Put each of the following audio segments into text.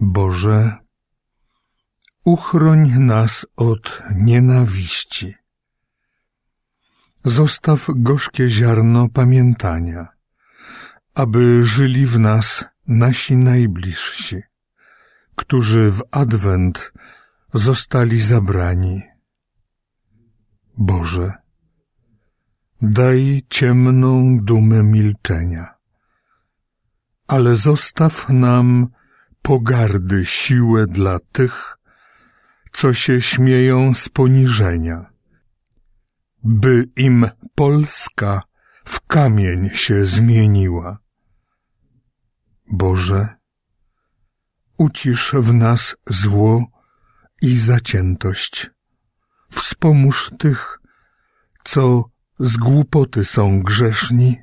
Boże, uchroń nas od nienawiści. Zostaw gorzkie ziarno pamiętania, aby żyli w nas nasi najbliżsi, którzy w Adwent zostali zabrani. Boże, daj ciemną dumę milczenia, ale zostaw nam pogardy siłę dla tych, co się śmieją z poniżenia, by im Polska w kamień się zmieniła. Boże, ucisz w nas zło i zaciętość. Wspomóż tych, co z głupoty są grzeszni.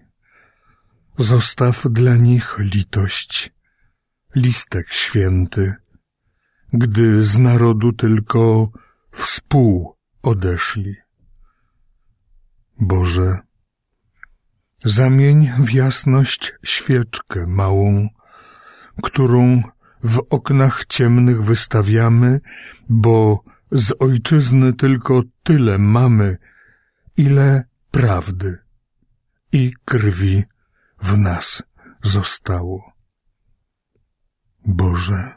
Zostaw dla nich litość, listek święty, gdy z narodu tylko współ odeszli. Boże, zamień w jasność świeczkę małą, którą w oknach ciemnych wystawiamy, bo z ojczyzny tylko tyle mamy, ile prawdy i krwi w nas zostało. Boże,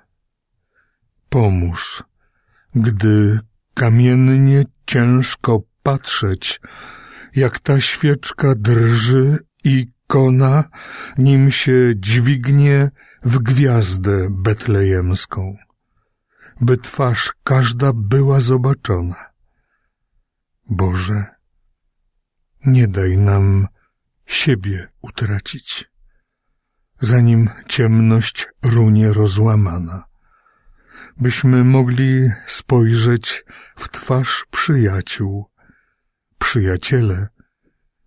pomóż, gdy kamiennie ciężko patrzeć, jak ta świeczka drży i kona, nim się dźwignie w gwiazdę betlejemską, by twarz każda była zobaczona. Boże, nie daj nam siebie utracić, zanim ciemność runie rozłamana, byśmy mogli spojrzeć w twarz przyjaciół, przyjaciele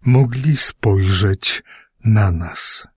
mogli spojrzeć na nas.